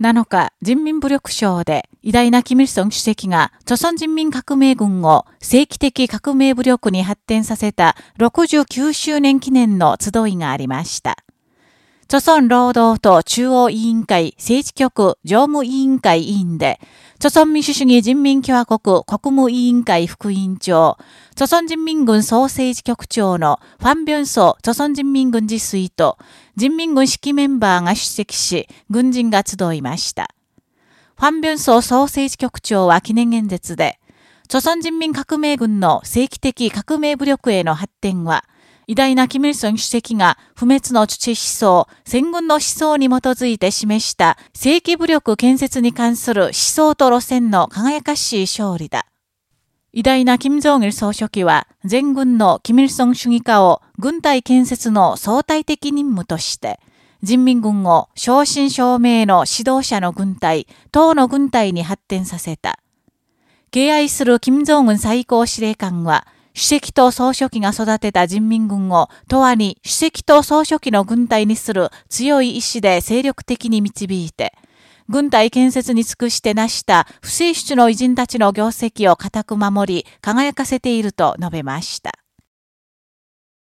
7日、人民武力省で偉大なキミルソン主席が、朝鮮人民革命軍を正規的革命武力に発展させた69周年記念の集いがありました。朝鮮労働党中央委員会政治局常務委員会委員で、朝鮮民主主義人民共和国国務委員会副委員長、朝鮮人民軍総政治局長のファン・ビョンソ朝鮮人民軍事水と人民軍指揮メンバーが出席し、軍人が集いました。ファン・ビョンソ総政治局長は記念演説で、朝鮮人民革命軍の正規的革命武力への発展は、偉大なキム・イルソン主席が不滅の土思想、戦軍の思想に基づいて示した正規武力建設に関する思想と路線の輝かしい勝利だ。偉大な金正日総書記は、全軍のキム・イルソン主義化を軍隊建設の相対的任務として、人民軍を正真正銘の指導者の軍隊、党の軍隊に発展させた。敬愛する金正恩最高司令官は、主席と総書記が育てた人民軍を、とわに主席と総書記の軍隊にする強い意志で精力的に導いて、軍隊建設に尽くして成した不正出の偉人たちの業績を固く守り、輝かせていると述べました。